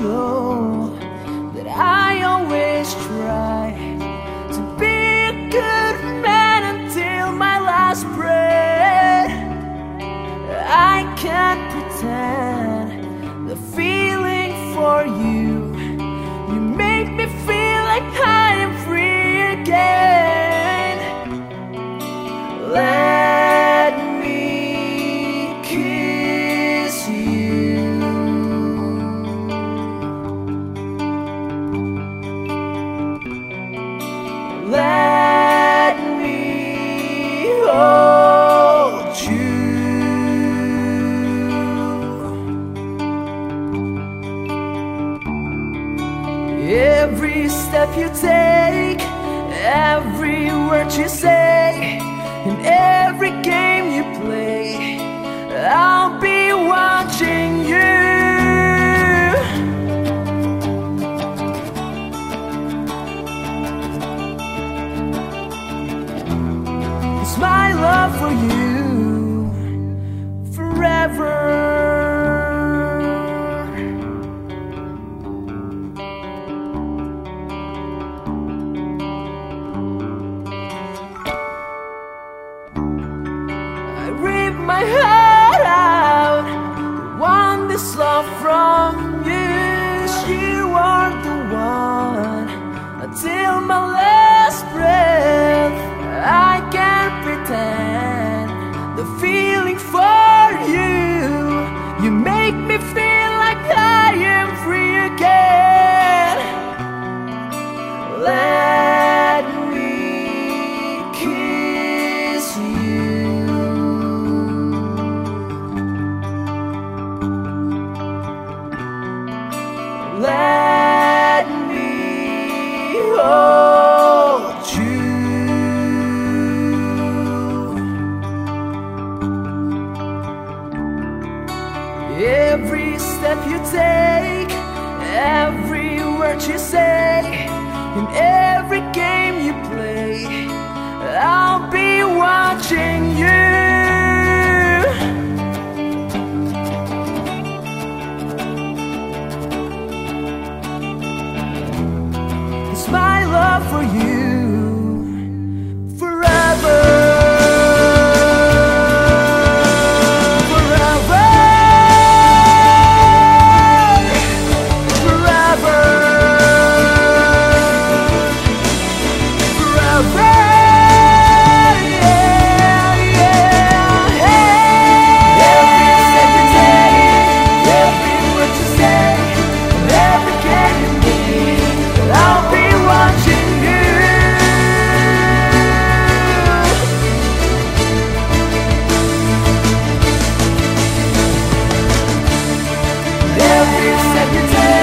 know that I always try to be a good man until my last breath. I can't pretend the feeling for you. You make me feel like I am free again. Let Every step you take, every word you say, and every game you play, I'll be watching you. It's my love for you my heart out, want this love from Let me hold you. Every step you take, every word you say, for you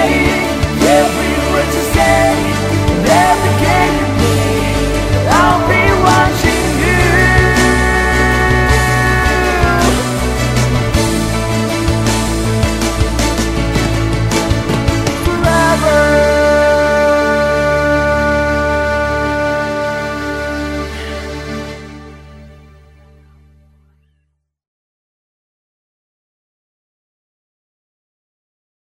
Take,